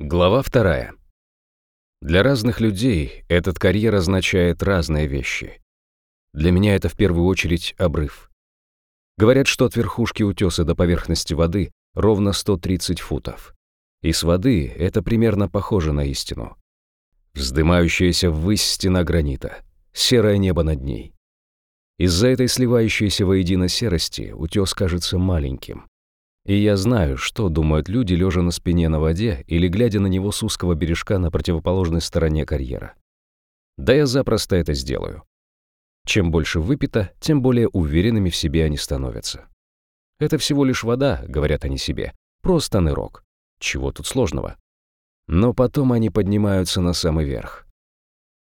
Глава вторая. Для разных людей этот карьер означает разные вещи. Для меня это в первую очередь обрыв. Говорят, что от верхушки утеса до поверхности воды ровно 130 футов. И с воды это примерно похоже на истину. Вздымающаяся ввысь стена гранита, серое небо над ней. Из-за этой сливающейся воедино серости утес кажется маленьким, и я знаю, что думают люди, лежа на спине на воде или глядя на него с узкого бережка на противоположной стороне карьера. Да я запросто это сделаю. Чем больше выпито, тем более уверенными в себе они становятся. Это всего лишь вода, говорят они себе, просто нырок. Чего тут сложного? Но потом они поднимаются на самый верх.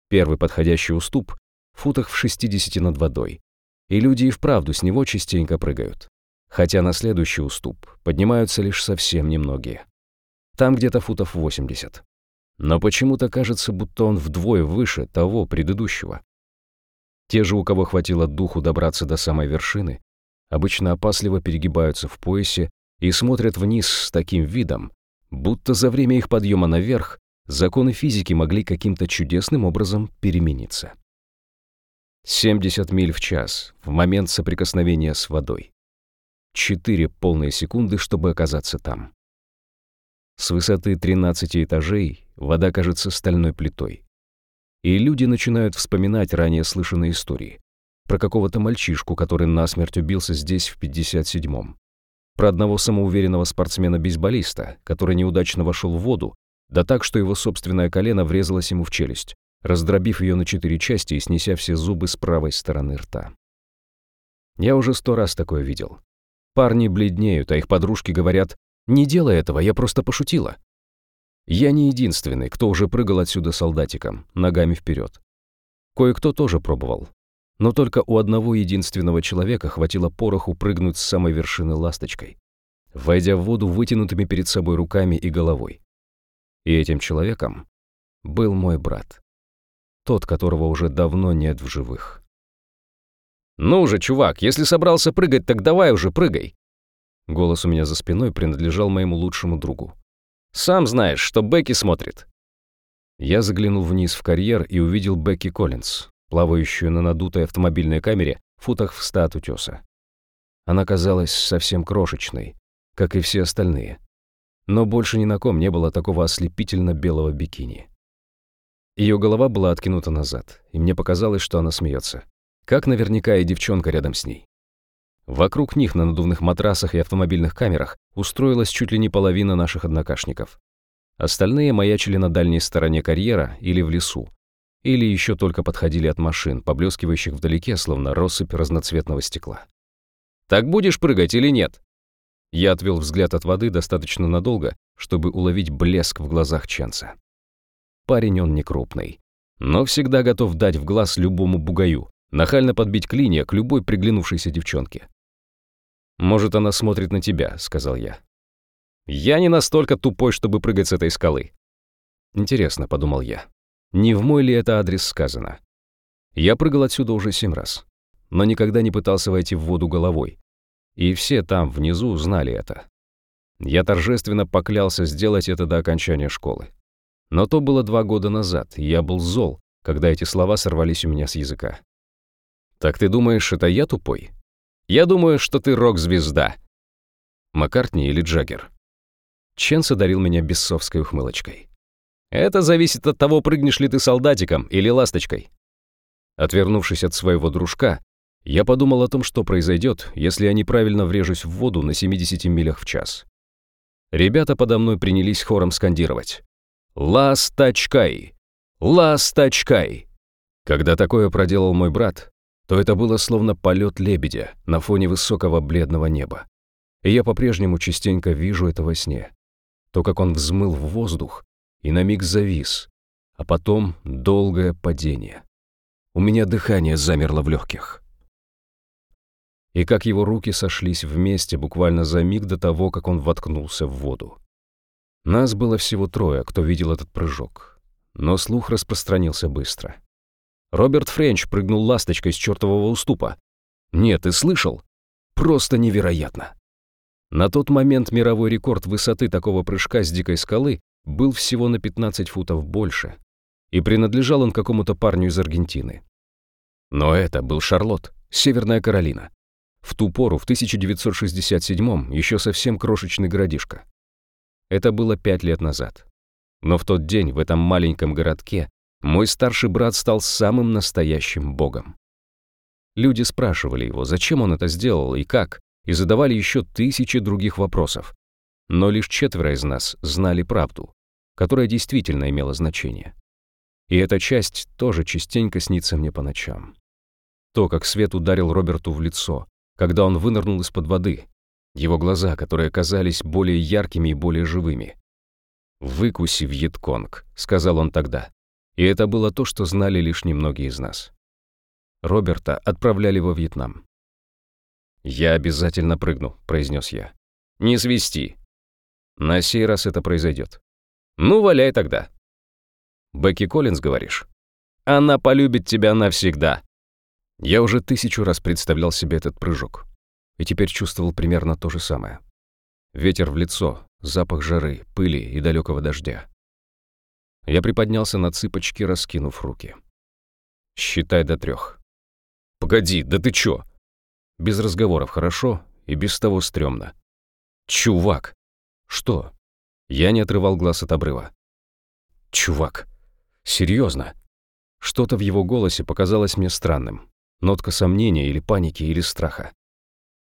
Первый подходящий уступ — футах в 60 над водой, и люди и вправду с него частенько прыгают хотя на следующий уступ поднимаются лишь совсем немногие. Там где-то футов 80. Но почему-то кажется, будто он вдвое выше того предыдущего. Те же, у кого хватило духу добраться до самой вершины, обычно опасливо перегибаются в поясе и смотрят вниз с таким видом, будто за время их подъема наверх законы физики могли каким-то чудесным образом перемениться. 70 миль в час в момент соприкосновения с водой. Четыре полные секунды, чтобы оказаться там. С высоты 13 этажей вода кажется стальной плитой. И люди начинают вспоминать ранее слышанные истории. Про какого-то мальчишку, который насмерть убился здесь в 57-м. Про одного самоуверенного спортсмена-бейсболиста, который неудачно вошел в воду, да так, что его собственное колено врезалось ему в челюсть, раздробив ее на четыре части и снеся все зубы с правой стороны рта. Я уже сто раз такое видел. Парни бледнеют, а их подружки говорят, «Не делай этого, я просто пошутила». Я не единственный, кто уже прыгал отсюда солдатиком, ногами вперед. Кое-кто тоже пробовал. Но только у одного единственного человека хватило пороху прыгнуть с самой вершины ласточкой, войдя в воду вытянутыми перед собой руками и головой. И этим человеком был мой брат. Тот, которого уже давно нет в живых. «Ну же, чувак, если собрался прыгать, так давай уже прыгай!» Голос у меня за спиной принадлежал моему лучшему другу. «Сам знаешь, что Бекки смотрит». Я заглянул вниз в карьер и увидел Бекки Коллинз, плавающую на надутой автомобильной камере в футах в ста утеса. Она казалась совсем крошечной, как и все остальные. Но больше ни на ком не было такого ослепительно белого бикини. Ее голова была откинута назад, и мне показалось, что она смеется как наверняка и девчонка рядом с ней. Вокруг них на надувных матрасах и автомобильных камерах устроилась чуть ли не половина наших однокашников. Остальные маячили на дальней стороне карьера или в лесу, или еще только подходили от машин, поблескивающих вдалеке, словно россыпь разноцветного стекла. «Так будешь прыгать или нет?» Я отвел взгляд от воды достаточно надолго, чтобы уловить блеск в глазах Ченса. Парень он не крупный, но всегда готов дать в глаз любому бугаю, Нахально подбить клинья к любой приглянувшейся девчонке. «Может, она смотрит на тебя», — сказал я. «Я не настолько тупой, чтобы прыгать с этой скалы». «Интересно», — подумал я. «Не в мой ли это адрес сказано?» Я прыгал отсюда уже семь раз, но никогда не пытался войти в воду головой. И все там, внизу, знали это. Я торжественно поклялся сделать это до окончания школы. Но то было два года назад, и я был зол, когда эти слова сорвались у меня с языка. «Так ты думаешь, это я тупой?» «Я думаю, что ты рок-звезда». Маккартни или Джаггер? Ченс одарил меня бессовской ухмылочкой. «Это зависит от того, прыгнешь ли ты солдатиком или ласточкой». Отвернувшись от своего дружка, я подумал о том, что произойдет, если я неправильно врежусь в воду на 70 милях в час. Ребята подо мной принялись хором скандировать. «Ласточкай! Ласточкай!» Когда такое проделал мой брат, то это было словно полет лебедя на фоне высокого бледного неба. И я по-прежнему частенько вижу это во сне. То, как он взмыл в воздух и на миг завис, а потом долгое падение. У меня дыхание замерло в легких. И как его руки сошлись вместе буквально за миг до того, как он воткнулся в воду. Нас было всего трое, кто видел этот прыжок. Но слух распространился быстро. Роберт Френч прыгнул ласточкой с чертового уступа. Нет, ты слышал? Просто невероятно. На тот момент мировой рекорд высоты такого прыжка с дикой скалы был всего на 15 футов больше, и принадлежал он какому-то парню из Аргентины. Но это был Шарлотт, Северная Каролина. В ту пору, в 1967-м, еще совсем крошечный городишко. Это было пять лет назад. Но в тот день в этом маленьком городке мой старший брат стал самым настоящим богом. Люди спрашивали его, зачем он это сделал и как, и задавали еще тысячи других вопросов. Но лишь четверо из нас знали правду, которая действительно имела значение. И эта часть тоже частенько снится мне по ночам. То, как свет ударил Роберту в лицо, когда он вынырнул из-под воды, его глаза, которые казались более яркими и более живыми. «Выкуси Вьетконг», — сказал он тогда. И это было то, что знали лишь немногие из нас. Роберта отправляли во Вьетнам. «Я обязательно прыгну», — произнес я. «Не свисти». На сей раз это произойдет. «Ну, валяй тогда». «Бекки Коллинз, говоришь?» «Она полюбит тебя навсегда». Я уже тысячу раз представлял себе этот прыжок. И теперь чувствовал примерно то же самое. Ветер в лицо, запах жары, пыли и далекого дождя. Я приподнялся на цыпочки, раскинув руки. «Считай до трех. «Погоди, да ты чё?» Без разговоров хорошо и без того стрёмно. «Чувак!» «Что?» Я не отрывал глаз от обрыва. «Чувак! Серьезно?» Что-то в его голосе показалось мне странным. Нотка сомнения или паники, или страха.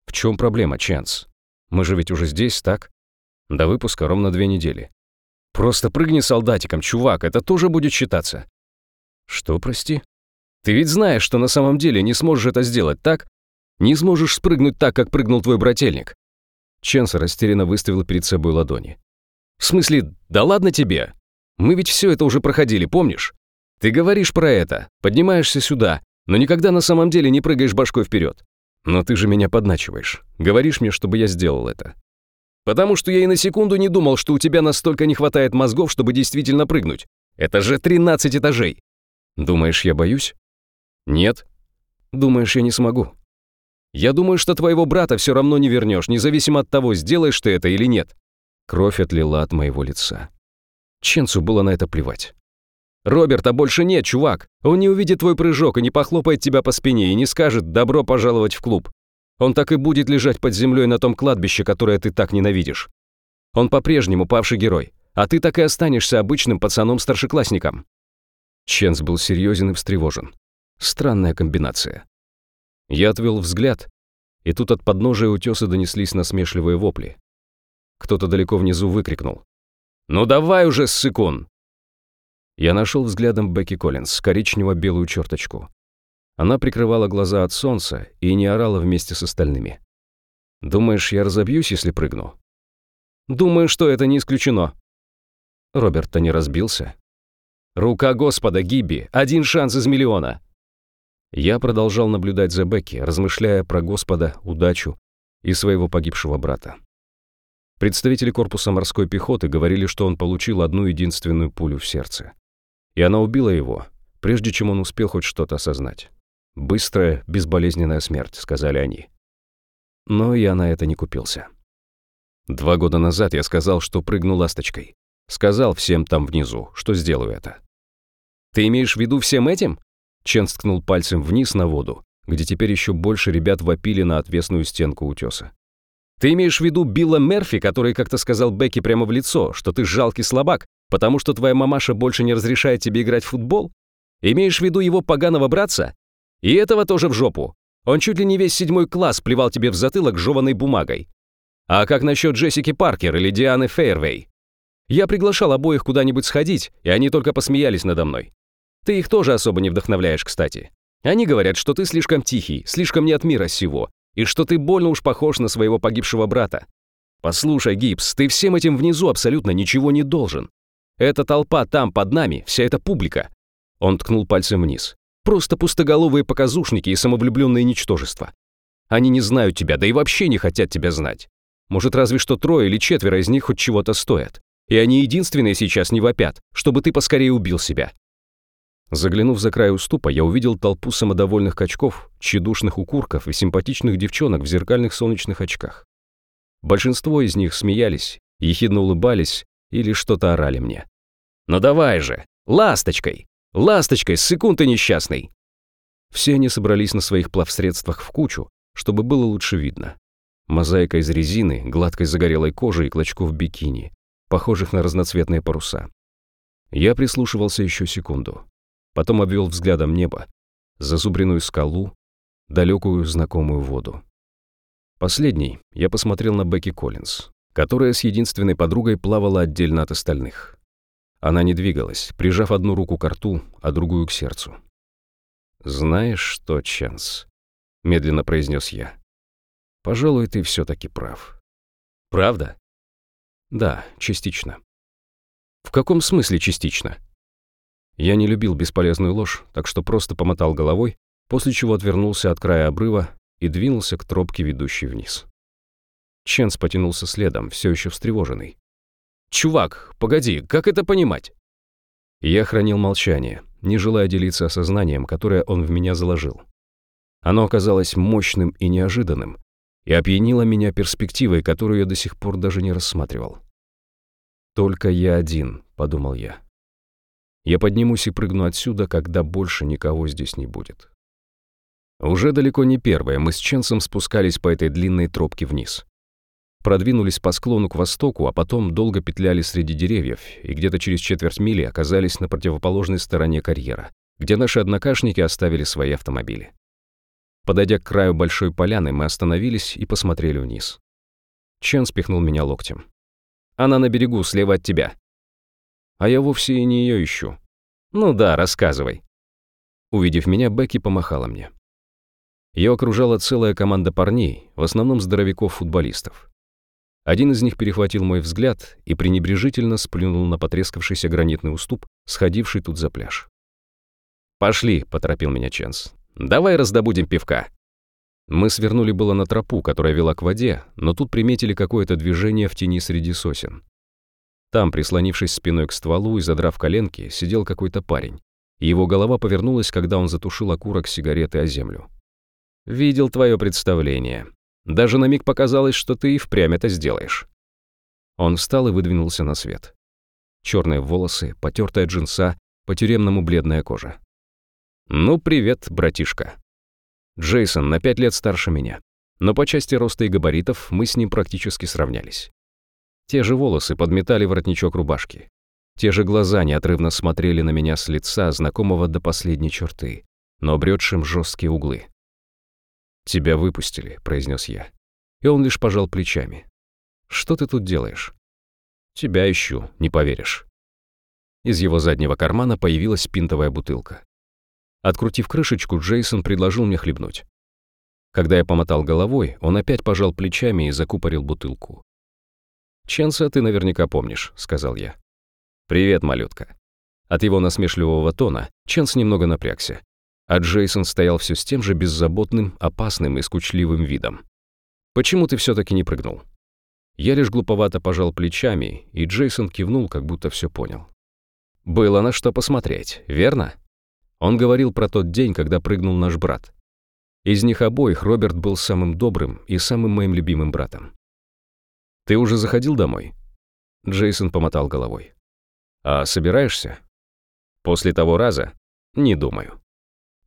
«В чем проблема, Чанс? Мы же ведь уже здесь, так? До выпуска ровно две недели. Просто прыгни солдатиком, чувак, это тоже будет считаться». «Что, прости?» «Ты ведь знаешь, что на самом деле не сможешь это сделать, так? Не сможешь спрыгнуть так, как прыгнул твой брательник». Ченс растерянно выставил перед собой ладони. «В смысле, да ладно тебе? Мы ведь все это уже проходили, помнишь? Ты говоришь про это, поднимаешься сюда, но никогда на самом деле не прыгаешь башкой вперед. Но ты же меня подначиваешь. Говоришь мне, чтобы я сделал это. Потому что я и на секунду не думал, что у тебя настолько не хватает мозгов, чтобы действительно прыгнуть. Это же 13 этажей. Думаешь, я боюсь? Нет. Думаешь, я не смогу? Я думаю, что твоего брата все равно не вернешь, независимо от того, сделаешь ты это или нет. Кровь отлила от моего лица. Ченцу было на это плевать. «Роберта больше нет, чувак. Он не увидит твой прыжок и не похлопает тебя по спине и не скажет «добро пожаловать в клуб». Он так и будет лежать под землей на том кладбище, которое ты так ненавидишь. Он по-прежнему павший герой, а ты так и останешься обычным пацаном-старшеклассником». Ченс был серьезен и встревожен. Странная комбинация. Я отвел взгляд, и тут от подножия утеса донеслись насмешливые вопли. Кто-то далеко внизу выкрикнул. «Ну давай уже, ссыкун!» Я нашел взглядом Бекки Коллинз, коричнево-белую черточку. Она прикрывала глаза от солнца и не орала вместе с остальными. «Думаешь, я разобьюсь, если прыгну?» «Думаю, что это не исключено». Роберт-то не разбился. «Рука Господа, Гибби! Один шанс из миллиона!» Я продолжал наблюдать за Бекки, размышляя про Господа, удачу и своего погибшего брата. Представители корпуса морской пехоты говорили, что он получил одну единственную пулю в сердце. И она убила его, прежде чем он успел хоть что-то осознать. «Быстрая, безболезненная смерть», — сказали они. Но я на это не купился. Два года назад я сказал, что прыгну ласточкой. Сказал всем там внизу, что сделаю это. «Ты имеешь в виду всем этим?» Чен сткнул пальцем вниз на воду, где теперь еще больше ребят вопили на отвесную стенку утеса. «Ты имеешь в виду Билла Мерфи, который как-то сказал Бекки прямо в лицо, что ты жалкий слабак, Потому что твоя мамаша больше не разрешает тебе играть в футбол? Имеешь в виду его поганого братца? И этого тоже в жопу. Он чуть ли не весь седьмой класс плевал тебе в затылок жеванной бумагой. А как насчет Джессики Паркер или Дианы Фейервей? Я приглашал обоих куда-нибудь сходить, и они только посмеялись надо мной. Ты их тоже особо не вдохновляешь, кстати. Они говорят, что ты слишком тихий, слишком не от мира сего, и что ты больно уж похож на своего погибшего брата. Послушай, Гибс, ты всем этим внизу абсолютно ничего не должен. Эта толпа там, под нами, вся эта публика. Он ткнул пальцем вниз. Просто пустоголовые показушники и самовлюбленные ничтожества. Они не знают тебя, да и вообще не хотят тебя знать. Может, разве что трое или четверо из них хоть чего-то стоят. И они единственные сейчас не вопят, чтобы ты поскорее убил себя. Заглянув за край уступа, я увидел толпу самодовольных качков, тщедушных укурков и симпатичных девчонок в зеркальных солнечных очках. Большинство из них смеялись, ехидно улыбались или что-то орали мне. «Ну давай же! Ласточкой! Ласточкой, секунды несчастный!» Все они собрались на своих плавсредствах в кучу, чтобы было лучше видно. Мозаика из резины, гладкой загорелой кожи и клочков бикини, похожих на разноцветные паруса. Я прислушивался еще секунду. Потом обвел взглядом небо, зазубренную скалу, далекую знакомую воду. Последний я посмотрел на Бекки Коллинз, которая с единственной подругой плавала отдельно от остальных. Она не двигалась, прижав одну руку к рту, а другую к сердцу. «Знаешь что, Чанс?» — медленно произнес я. «Пожалуй, ты все таки прав». «Правда?» «Да, частично». «В каком смысле частично?» Я не любил бесполезную ложь, так что просто помотал головой, после чего отвернулся от края обрыва и двинулся к тропке, ведущей вниз. Ченс потянулся следом, все еще встревоженный. «Чувак, погоди, как это понимать?» Я хранил молчание, не желая делиться осознанием, которое он в меня заложил. Оно оказалось мощным и неожиданным, и опьянило меня перспективой, которую я до сих пор даже не рассматривал. «Только я один», — подумал я. «Я поднимусь и прыгну отсюда, когда больше никого здесь не будет». Уже далеко не первое мы с Ченсом спускались по этой длинной тропке вниз. Продвинулись по склону к востоку, а потом долго петляли среди деревьев и где-то через четверть мили оказались на противоположной стороне карьера, где наши однокашники оставили свои автомобили. Подойдя к краю большой поляны, мы остановились и посмотрели вниз. Чен спихнул меня локтем. «Она на берегу, слева от тебя». «А я вовсе и не ее ищу». «Ну да, рассказывай». Увидев меня, Бекки помахала мне. Ее окружала целая команда парней, в основном здоровяков-футболистов. Один из них перехватил мой взгляд и пренебрежительно сплюнул на потрескавшийся гранитный уступ, сходивший тут за пляж. «Пошли», — поторопил меня Ченс. «Давай раздобудем пивка». Мы свернули было на тропу, которая вела к воде, но тут приметили какое-то движение в тени среди сосен. Там, прислонившись спиной к стволу и задрав коленки, сидел какой-то парень. И его голова повернулась, когда он затушил окурок сигареты о землю. Видел твое представление. Даже на миг показалось, что ты и впрямь это сделаешь. Он встал и выдвинулся на свет. Черные волосы, потертая джинса, по-тюремному бледная кожа. «Ну, привет, братишка». Джейсон на пять лет старше меня, но по части роста и габаритов мы с ним практически сравнялись. Те же волосы подметали воротничок рубашки. Те же глаза неотрывно смотрели на меня с лица, знакомого до последней черты, но обретшим жесткие углы. «Тебя выпустили», — произнес я. И он лишь пожал плечами. «Что ты тут делаешь?» «Тебя ищу, не поверишь». Из его заднего кармана появилась пинтовая бутылка. Открутив крышечку, Джейсон предложил мне хлебнуть. Когда я помотал головой, он опять пожал плечами и закупорил бутылку. «Ченса ты наверняка помнишь», — сказал я. «Привет, малютка». От его насмешливого тона Ченс немного напрягся а Джейсон стоял все с тем же беззаботным, опасным и скучливым видом. «Почему ты все-таки не прыгнул?» Я лишь глуповато пожал плечами, и Джейсон кивнул, как будто все понял. «Было на что посмотреть, верно?» Он говорил про тот день, когда прыгнул наш брат. Из них обоих Роберт был самым добрым и самым моим любимым братом. «Ты уже заходил домой?» Джейсон помотал головой. «А собираешься?» «После того раза? Не думаю».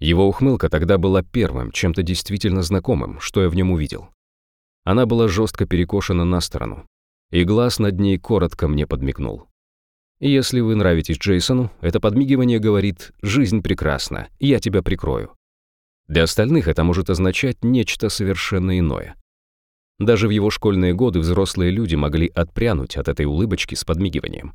Его ухмылка тогда была первым, чем-то действительно знакомым, что я в нем увидел. Она была жестко перекошена на сторону, и глаз над ней коротко мне подмигнул. Если вы нравитесь Джейсону, это подмигивание говорит «жизнь прекрасна, я тебя прикрою». Для остальных это может означать нечто совершенно иное. Даже в его школьные годы взрослые люди могли отпрянуть от этой улыбочки с подмигиванием.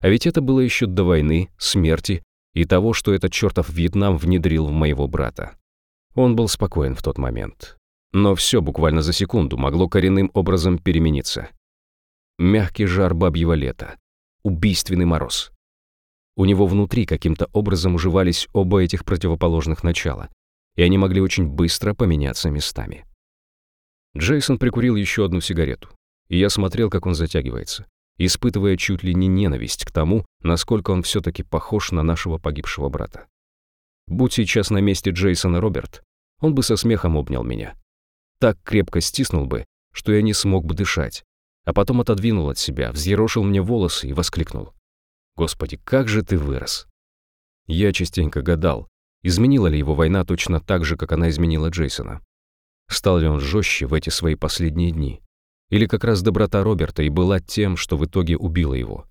А ведь это было еще до войны, смерти и того, что этот чертов Вьетнам внедрил в моего брата. Он был спокоен в тот момент. Но все буквально за секунду могло коренным образом перемениться. Мягкий жар бабьего лета. Убийственный мороз. У него внутри каким-то образом уживались оба этих противоположных начала, и они могли очень быстро поменяться местами. Джейсон прикурил еще одну сигарету, и я смотрел, как он затягивается испытывая чуть ли не ненависть к тому, насколько он все-таки похож на нашего погибшего брата. Будь сейчас на месте Джейсона Роберт, он бы со смехом обнял меня. Так крепко стиснул бы, что я не смог бы дышать, а потом отодвинул от себя, взъерошил мне волосы и воскликнул. «Господи, как же ты вырос!» Я частенько гадал, изменила ли его война точно так же, как она изменила Джейсона. Стал ли он жестче в эти свои последние дни? Или как раз доброта Роберта и была тем, что в итоге убила его?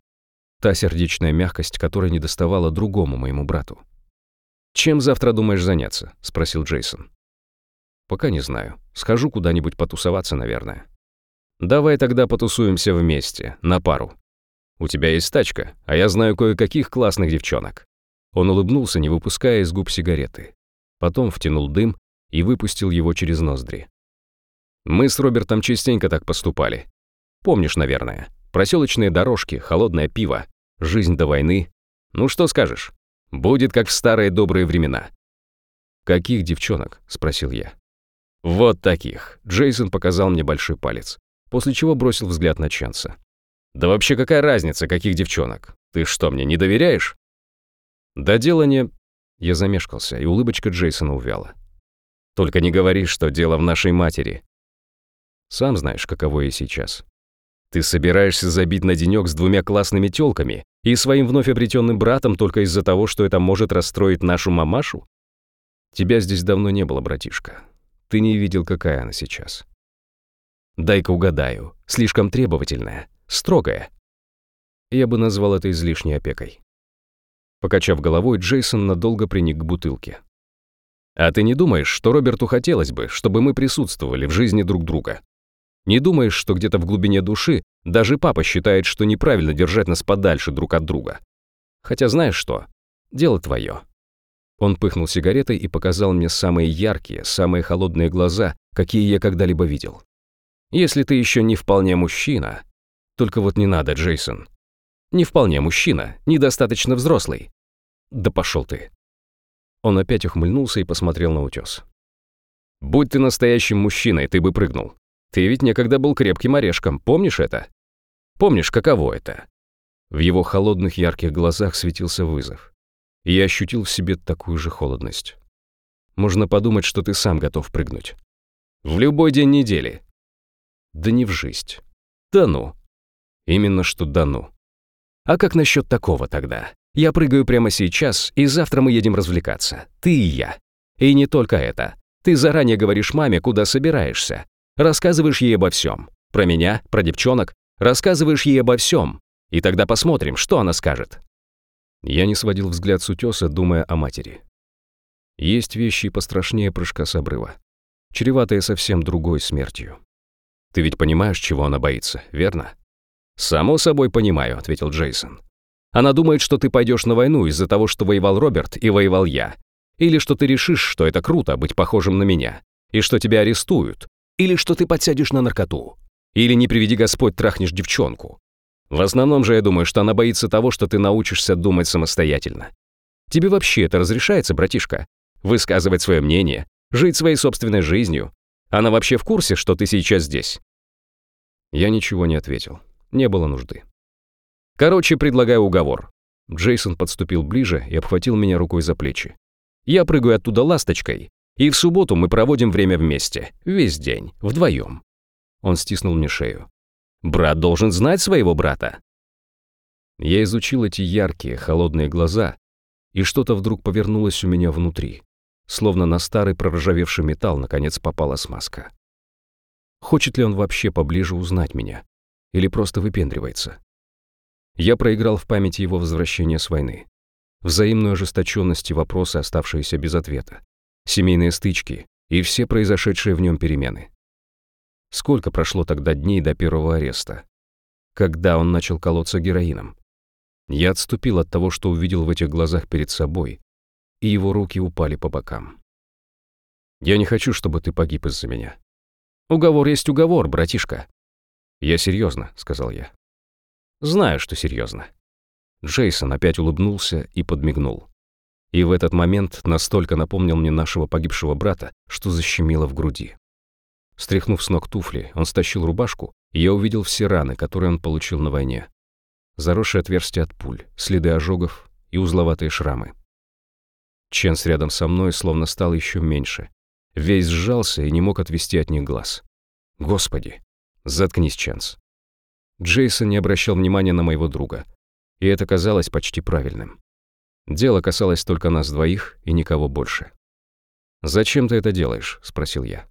Та сердечная мягкость, которая не доставала другому моему брату. «Чем завтра думаешь заняться?» — спросил Джейсон. «Пока не знаю. Схожу куда-нибудь потусоваться, наверное». «Давай тогда потусуемся вместе, на пару. У тебя есть тачка, а я знаю кое-каких классных девчонок». Он улыбнулся, не выпуская из губ сигареты. Потом втянул дым и выпустил его через ноздри. Мы с Робертом частенько так поступали. Помнишь, наверное. Проселочные дорожки, холодное пиво, жизнь до войны. Ну что скажешь? Будет как в старые добрые времена. «Каких девчонок?» — спросил я. «Вот таких». Джейсон показал мне большой палец, после чего бросил взгляд на Ченса. «Да вообще какая разница, каких девчонок? Ты что, мне не доверяешь?» «Да дело не...» Я замешкался, и улыбочка Джейсона увяла. «Только не говори, что дело в нашей матери. Сам знаешь, каково я сейчас. Ты собираешься забить на денек с двумя классными тёлками и своим вновь обретенным братом только из-за того, что это может расстроить нашу мамашу? Тебя здесь давно не было, братишка. Ты не видел, какая она сейчас. Дай-ка угадаю. Слишком требовательная, строгая. Я бы назвал это излишней опекой. Покачав головой, Джейсон надолго приник к бутылке. «А ты не думаешь, что Роберту хотелось бы, чтобы мы присутствовали в жизни друг друга? Не думаешь, что где-то в глубине души даже папа считает, что неправильно держать нас подальше друг от друга? Хотя знаешь что? Дело твое. Он пыхнул сигаретой и показал мне самые яркие, самые холодные глаза, какие я когда-либо видел. Если ты еще не вполне мужчина... Только вот не надо, Джейсон. Не вполне мужчина, недостаточно взрослый. Да пошел ты. Он опять ухмыльнулся и посмотрел на утес. Будь ты настоящим мужчиной, ты бы прыгнул. Ты ведь некогда был крепким орешком, помнишь это? Помнишь, каково это?» В его холодных ярких глазах светился вызов. И я ощутил в себе такую же холодность. Можно подумать, что ты сам готов прыгнуть. В любой день недели. Да не в жизнь. Да ну. Именно что да ну. А как насчет такого тогда? Я прыгаю прямо сейчас, и завтра мы едем развлекаться. Ты и я. И не только это. Ты заранее говоришь маме, куда собираешься. Рассказываешь ей обо всем. Про меня, про девчонок. Рассказываешь ей обо всем. И тогда посмотрим, что она скажет. Я не сводил взгляд с утеса, думая о матери. Есть вещи пострашнее прыжка с обрыва, чреватые совсем другой смертью. Ты ведь понимаешь, чего она боится, верно? «Само собой понимаю», — ответил Джейсон. «Она думает, что ты пойдешь на войну из-за того, что воевал Роберт и воевал я. Или что ты решишь, что это круто быть похожим на меня, и что тебя арестуют, или что ты подсядешь на наркоту. Или, не приведи Господь, трахнешь девчонку. В основном же я думаю, что она боится того, что ты научишься думать самостоятельно. Тебе вообще это разрешается, братишка? Высказывать свое мнение, жить своей собственной жизнью. Она вообще в курсе, что ты сейчас здесь?» Я ничего не ответил. Не было нужды. «Короче, предлагаю уговор». Джейсон подступил ближе и обхватил меня рукой за плечи. «Я прыгаю оттуда ласточкой, и в субботу мы проводим время вместе, весь день, вдвоем. Он стиснул мне шею. Брат должен знать своего брата. Я изучил эти яркие, холодные глаза, и что-то вдруг повернулось у меня внутри, словно на старый проржавевший металл наконец попала смазка. Хочет ли он вообще поближе узнать меня? Или просто выпендривается? Я проиграл в памяти его возвращение с войны. Взаимную ожесточенность и вопросы, оставшиеся без ответа семейные стычки и все произошедшие в нем перемены. Сколько прошло тогда дней до первого ареста? Когда он начал колоться героином? Я отступил от того, что увидел в этих глазах перед собой, и его руки упали по бокам. «Я не хочу, чтобы ты погиб из-за меня. Уговор есть уговор, братишка». «Я серьезно», — сказал я. «Знаю, что серьезно. Джейсон опять улыбнулся и подмигнул. И в этот момент настолько напомнил мне нашего погибшего брата, что защемило в груди. Стряхнув с ног туфли, он стащил рубашку, и я увидел все раны, которые он получил на войне. Заросшие отверстия от пуль, следы ожогов и узловатые шрамы. Ченс рядом со мной словно стал еще меньше. Весь сжался и не мог отвести от них глаз. «Господи! Заткнись, Ченс!» Джейсон не обращал внимания на моего друга, и это казалось почти правильным. Дело касалось только нас двоих и никого больше. «Зачем ты это делаешь?» — спросил я.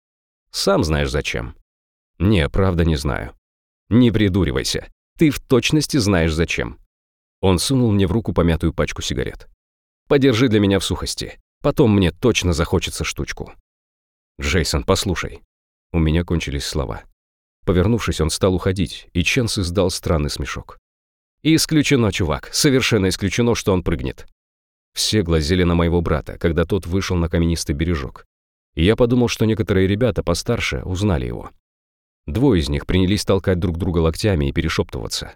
«Сам знаешь зачем». «Не, правда не знаю». «Не придуривайся. Ты в точности знаешь зачем». Он сунул мне в руку помятую пачку сигарет. «Подержи для меня в сухости. Потом мне точно захочется штучку». «Джейсон, послушай». У меня кончились слова. Повернувшись, он стал уходить, и Ченс издал странный смешок. «Исключено, чувак. Совершенно исключено, что он прыгнет. Все глазели на моего брата, когда тот вышел на каменистый бережок. И я подумал, что некоторые ребята постарше узнали его. Двое из них принялись толкать друг друга локтями и перешептываться.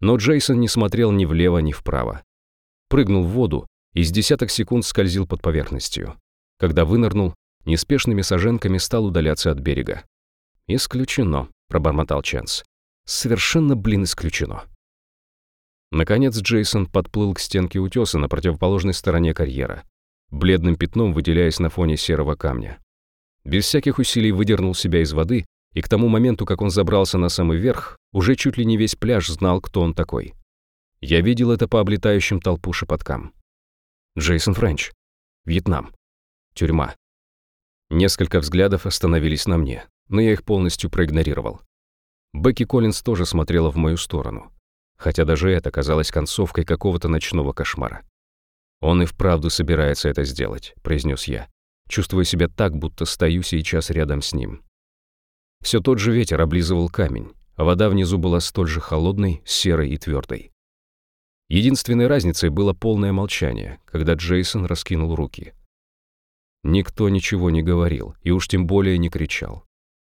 Но Джейсон не смотрел ни влево, ни вправо. Прыгнул в воду и с десяток секунд скользил под поверхностью. Когда вынырнул, неспешными саженками стал удаляться от берега. «Исключено», — пробормотал Ченс. «Совершенно, блин, исключено». Наконец Джейсон подплыл к стенке утеса на противоположной стороне карьера, бледным пятном выделяясь на фоне серого камня. Без всяких усилий выдернул себя из воды, и к тому моменту, как он забрался на самый верх, уже чуть ли не весь пляж знал, кто он такой. Я видел это по облетающим толпу шепоткам. Джейсон Френч. Вьетнам. Тюрьма. Несколько взглядов остановились на мне, но я их полностью проигнорировал. Бекки Коллинз тоже смотрела в мою сторону хотя даже это казалось концовкой какого-то ночного кошмара. «Он и вправду собирается это сделать», — произнес я, чувствуя себя так, будто стою сейчас рядом с ним. Все тот же ветер облизывал камень, а вода внизу была столь же холодной, серой и твердой. Единственной разницей было полное молчание, когда Джейсон раскинул руки. Никто ничего не говорил, и уж тем более не кричал.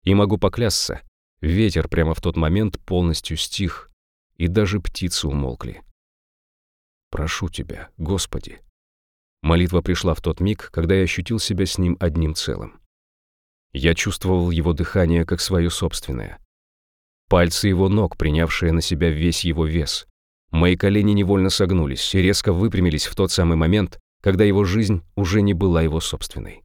И могу поклясться, ветер прямо в тот момент полностью стих, и даже птицы умолкли. «Прошу тебя, Господи». Молитва пришла в тот миг, когда я ощутил себя с ним одним целым. Я чувствовал его дыхание как свое собственное. Пальцы его ног, принявшие на себя весь его вес. Мои колени невольно согнулись и резко выпрямились в тот самый момент, когда его жизнь уже не была его собственной.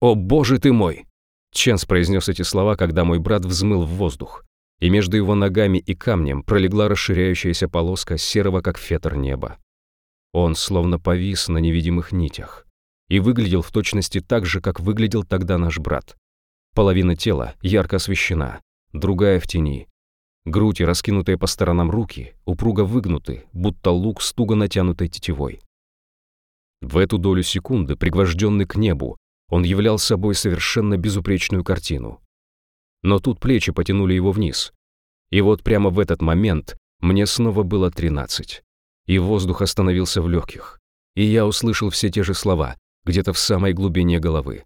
«О, боже ты мой!» Ченс произнес эти слова, когда мой брат взмыл в воздух и между его ногами и камнем пролегла расширяющаяся полоска серого, как фетр неба. Он словно повис на невидимых нитях и выглядел в точности так же, как выглядел тогда наш брат. Половина тела ярко освещена, другая в тени. Грудь и раскинутые по сторонам руки упруго выгнуты, будто лук с туго натянутой тетивой. В эту долю секунды, пригвожденный к небу, он являл собой совершенно безупречную картину. Но тут плечи потянули его вниз. И вот прямо в этот момент мне снова было тринадцать. И воздух остановился в легких. И я услышал все те же слова, где-то в самой глубине головы.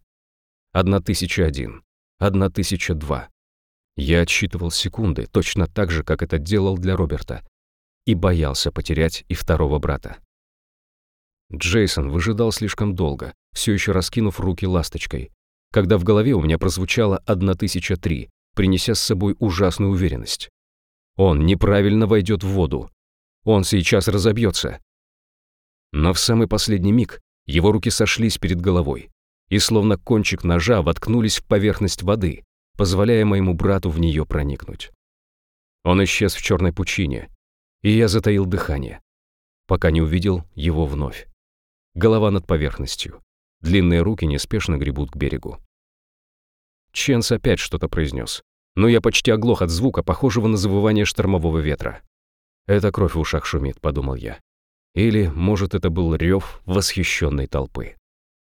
Одна тысяча один, одна тысяча два. Я отсчитывал секунды, точно так же, как это делал для Роберта, и боялся потерять и второго брата. Джейсон выжидал слишком долго, все еще раскинув руки ласточкой, когда в голове у меня прозвучало 1003, принеся с собой ужасную уверенность. Он неправильно войдет в воду. Он сейчас разобьется. Но в самый последний миг его руки сошлись перед головой и словно кончик ножа воткнулись в поверхность воды, позволяя моему брату в нее проникнуть. Он исчез в черной пучине, и я затаил дыхание, пока не увидел его вновь. Голова над поверхностью, длинные руки неспешно гребут к берегу. Ченс опять что-то произнес. Но я почти оглох от звука, похожего на завывание штормового ветра. «Это кровь в ушах шумит», — подумал я. Или, может, это был рев восхищенной толпы.